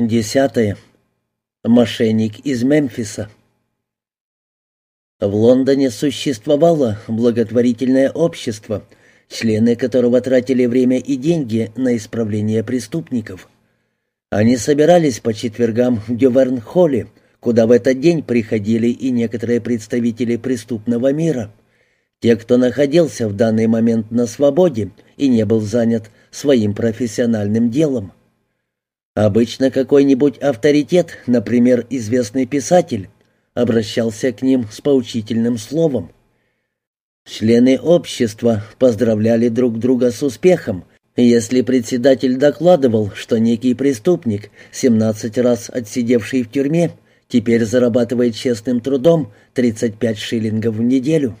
Десятое. Мошенник из Мемфиса. В Лондоне существовало благотворительное общество, члены которого тратили время и деньги на исправление преступников. Они собирались по четвергам в Дюверн-холле, куда в этот день приходили и некоторые представители преступного мира. Те, кто находился в данный момент на свободе и не был занят своим профессиональным делом. Обычно какой-нибудь авторитет, например, известный писатель, обращался к ним с поучительным словом. Члены общества поздравляли друг друга с успехом, если председатель докладывал, что некий преступник, 17 раз отсидевший в тюрьме, теперь зарабатывает честным трудом 35 шиллингов в неделю.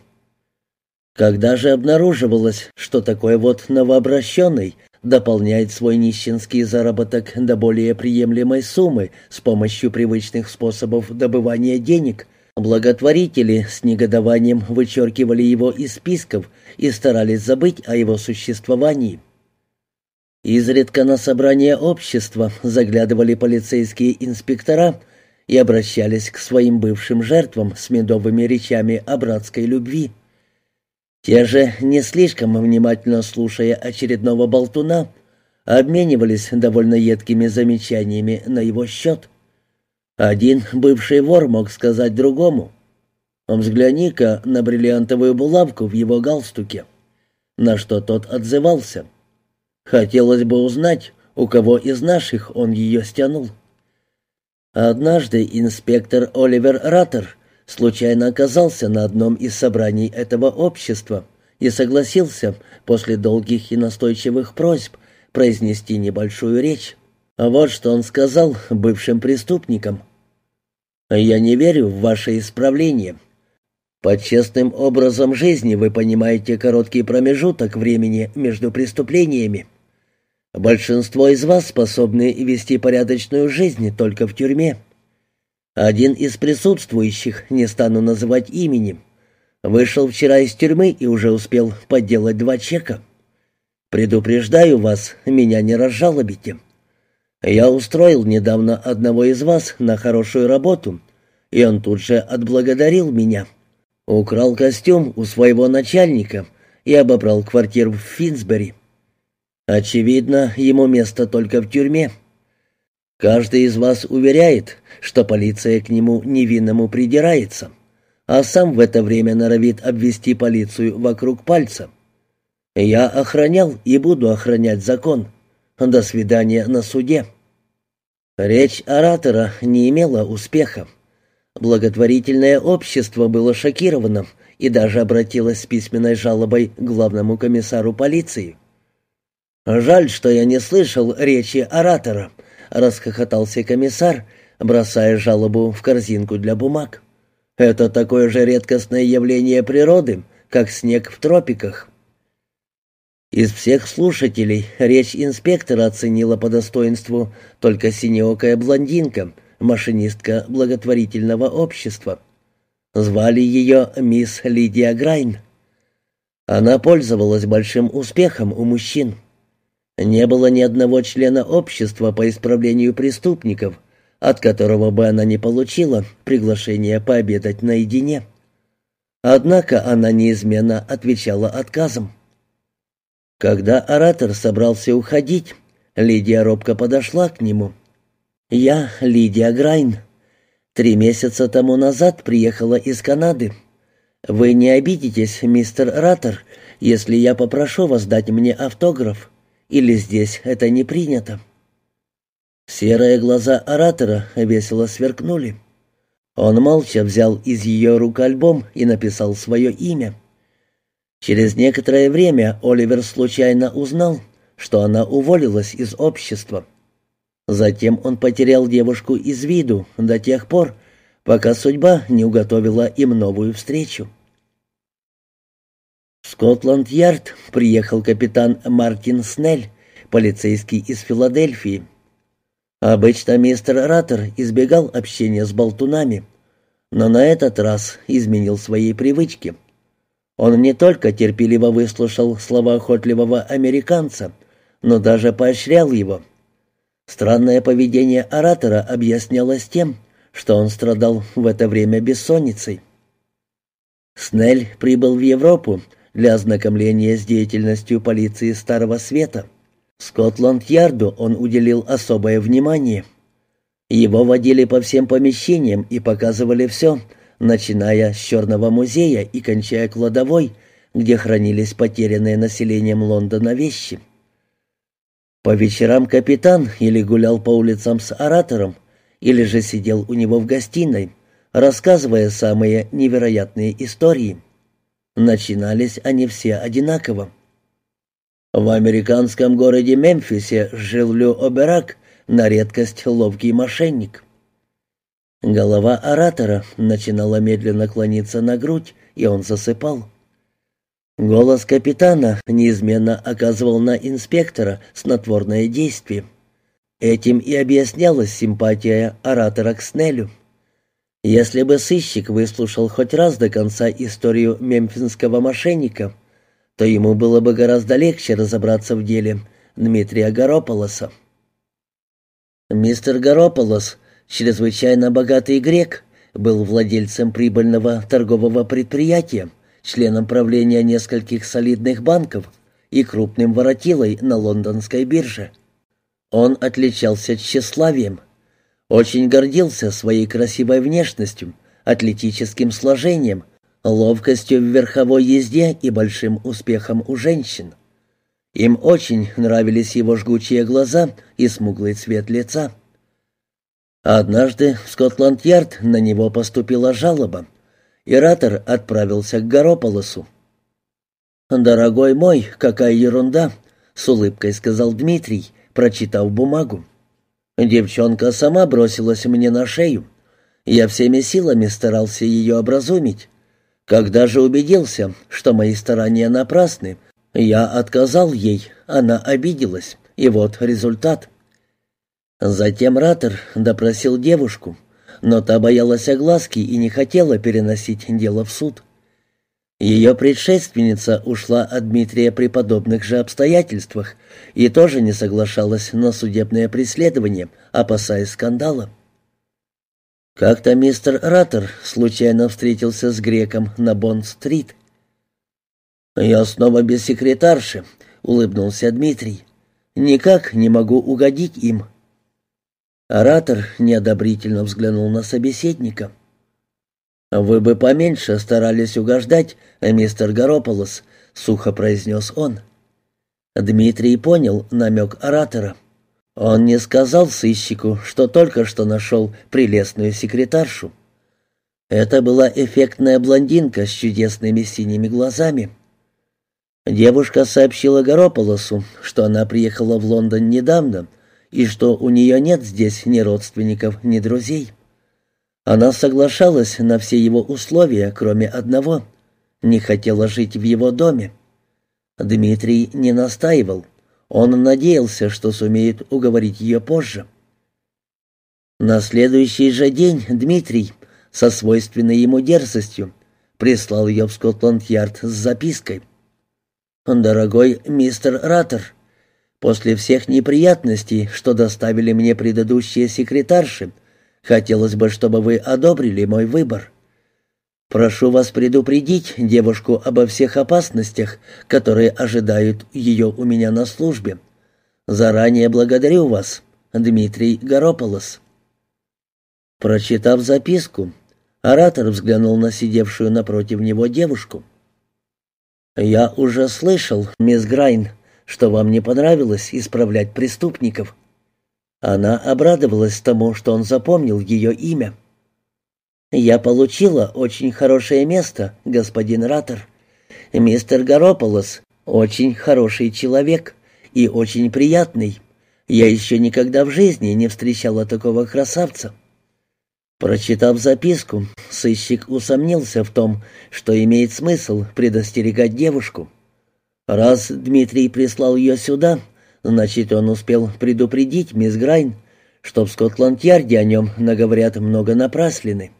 Когда же обнаруживалось, что такой вот новообращенный дополняет свой нищенский заработок до более приемлемой суммы с помощью привычных способов добывания денег, благотворители с негодованием вычеркивали его из списков и старались забыть о его существовании. Изредка на собрание общества заглядывали полицейские инспектора и обращались к своим бывшим жертвам с медовыми речами о братской любви. Те же, не слишком внимательно слушая очередного болтуна, обменивались довольно едкими замечаниями на его счет. Один бывший вор мог сказать другому, «Взгляни-ка на бриллиантовую булавку в его галстуке», на что тот отзывался. «Хотелось бы узнать, у кого из наших он ее стянул». Однажды инспектор Оливер Раттер случайно оказался на одном из собраний этого общества и согласился после долгих и настойчивых просьб произнести небольшую речь. А вот что он сказал бывшим преступникам. «Я не верю в ваше исправление. Под честным образом жизни вы понимаете короткий промежуток времени между преступлениями. Большинство из вас способны вести порядочную жизнь только в тюрьме. Один из присутствующих, не стану называть именем, вышел вчера из тюрьмы и уже успел подделать два чека. Предупреждаю вас, меня не разжалобите. Я устроил недавно одного из вас на хорошую работу, и он тут же отблагодарил меня. Украл костюм у своего начальника и обобрал квартиру в Финсбери. Очевидно, ему место только в тюрьме. Каждый из вас уверяет, что полиция к нему невинному придирается, а сам в это время норовит обвести полицию вокруг пальца. Я охранял и буду охранять закон. До свидания на суде. Речь оратора не имела успеха. Благотворительное общество было шокировано и даже обратилось с письменной жалобой к главному комиссару полиции. «Жаль, что я не слышал речи оратора», — расхохотался комиссар, бросая жалобу в корзинку для бумаг. «Это такое же редкостное явление природы, как снег в тропиках». Из всех слушателей речь инспектора оценила по достоинству только синеокая блондинка, машинистка благотворительного общества. Звали ее мисс Лидия Грайн. Она пользовалась большим успехом у мужчин. Не было ни одного члена общества по исправлению преступников, от которого бы она не получила приглашение пообедать наедине. Однако она неизменно отвечала отказом. Когда оратор собрался уходить, Лидия робко подошла к нему. «Я Лидия Грайн. Три месяца тому назад приехала из Канады. Вы не обидитесь, мистер Раттер, если я попрошу вас дать мне автограф?» Или здесь это не принято?» Серые глаза оратора весело сверкнули. Он молча взял из ее рук альбом и написал свое имя. Через некоторое время Оливер случайно узнал, что она уволилась из общества. Затем он потерял девушку из виду до тех пор, пока судьба не уготовила им новую встречу. Скотланд-Ярд приехал капитан Мартин Снель, полицейский из Филадельфии. Обычно мистер Раттер избегал общения с болтунами, но на этот раз изменил свои привычки. Он не только терпеливо выслушал слова охотливого американца, но даже поощрял его. Странное поведение оратора объяснялось тем, что он страдал в это время бессонницей. Снель прибыл в Европу для ознакомления с деятельностью полиции Старого Света. Скотланд-Ярду он уделил особое внимание. Его водили по всем помещениям и показывали все, начиная с Черного музея и кончая кладовой, где хранились потерянные населением Лондона вещи. По вечерам капитан или гулял по улицам с оратором, или же сидел у него в гостиной, рассказывая самые невероятные истории. Начинались они все одинаково. В американском городе Мемфисе жил Лю Оберак, на редкость ловкий мошенник. Голова оратора начинала медленно клониться на грудь, и он засыпал. Голос капитана неизменно оказывал на инспектора снотворное действие. Этим и объяснялась симпатия оратора к Снеллю. Если бы сыщик выслушал хоть раз до конца историю мемфинского мошенника, то ему было бы гораздо легче разобраться в деле Дмитрия Горополоса. Мистер Горополос, чрезвычайно богатый грек, был владельцем прибыльного торгового предприятия, членом правления нескольких солидных банков и крупным воротилой на лондонской бирже. Он отличался тщеславием, очень гордился своей красивой внешностью, атлетическим сложением, ловкостью в верховой езде и большим успехом у женщин. Им очень нравились его жгучие глаза и смуглый цвет лица. Однажды в Скотланд-Ярд на него поступила жалоба — и Ратор отправился к Горополосу. «Дорогой мой, какая ерунда!» — с улыбкой сказал Дмитрий, прочитав бумагу. Девчонка сама бросилась мне на шею. Я всеми силами старался ее образумить. Когда же убедился, что мои старания напрасны, я отказал ей, она обиделась, и вот результат. Затем Ратор допросил девушку — но та боялась огласки и не хотела переносить дело в суд. Ее предшественница ушла от Дмитрия при подобных же обстоятельствах и тоже не соглашалась на судебное преследование, опасаясь скандала. Как-то мистер Раттер случайно встретился с греком на Бонд-стрит. «Я снова без секретарши», — улыбнулся Дмитрий. «Никак не могу угодить им». Оратор неодобрительно взглянул на собеседника. «Вы бы поменьше старались угождать, мистер Горополос», — сухо произнес он. Дмитрий понял намек оратора. Он не сказал сыщику, что только что нашел прелестную секретаршу. Это была эффектная блондинка с чудесными синими глазами. Девушка сообщила Горополосу, что она приехала в Лондон недавно — и что у нее нет здесь ни родственников, ни друзей. Она соглашалась на все его условия, кроме одного — не хотела жить в его доме. Дмитрий не настаивал. Он надеялся, что сумеет уговорить ее позже. На следующий же день Дмитрий, со свойственной ему дерзостью, прислал ее в Скотланд-Ярд с запиской. «Дорогой мистер Раттер, После всех неприятностей, что доставили мне предыдущие секретарши, хотелось бы, чтобы вы одобрили мой выбор. Прошу вас предупредить девушку обо всех опасностях, которые ожидают ее у меня на службе. Заранее благодарю вас, Дмитрий Горополос». Прочитав записку, оратор взглянул на сидевшую напротив него девушку. «Я уже слышал, мисс Грайн», что вам не понравилось исправлять преступников». Она обрадовалась тому, что он запомнил ее имя. «Я получила очень хорошее место, господин Раттер. Мистер Горополос очень хороший человек и очень приятный. Я еще никогда в жизни не встречала такого красавца». Прочитав записку, сыщик усомнился в том, что имеет смысл предостерегать девушку. Раз Дмитрий прислал ее сюда, значит, он успел предупредить мисс Грайн, что в Скотланд-Ярде о нем наговорят много напраслины.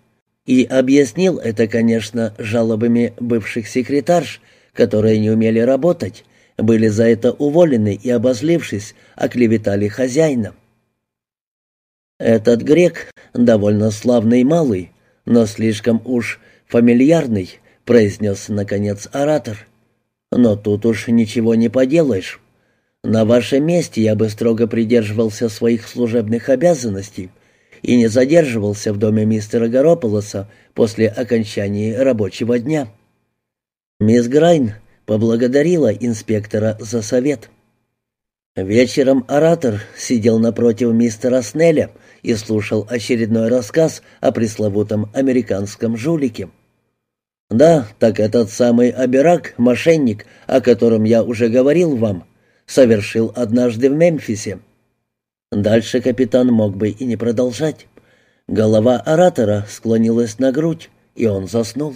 И объяснил это, конечно, жалобами бывших секретарш, которые не умели работать, были за это уволены и, обозлившись, оклеветали хозяина. Этот грек довольно славный малый, но слишком уж фамильярный, произнес, наконец, оратор. Но тут уж ничего не поделаешь. На вашем месте я бы строго придерживался своих служебных обязанностей и не задерживался в доме мистера Горополоса после окончания рабочего дня. Мисс Грайн поблагодарила инспектора за совет. Вечером оратор сидел напротив мистера Снелля и слушал очередной рассказ о пресловутом американском жулике. «Да, так этот самый Аберак, мошенник, о котором я уже говорил вам, совершил однажды в Мемфисе». Дальше капитан мог бы и не продолжать. Голова оратора склонилась на грудь, и он заснул.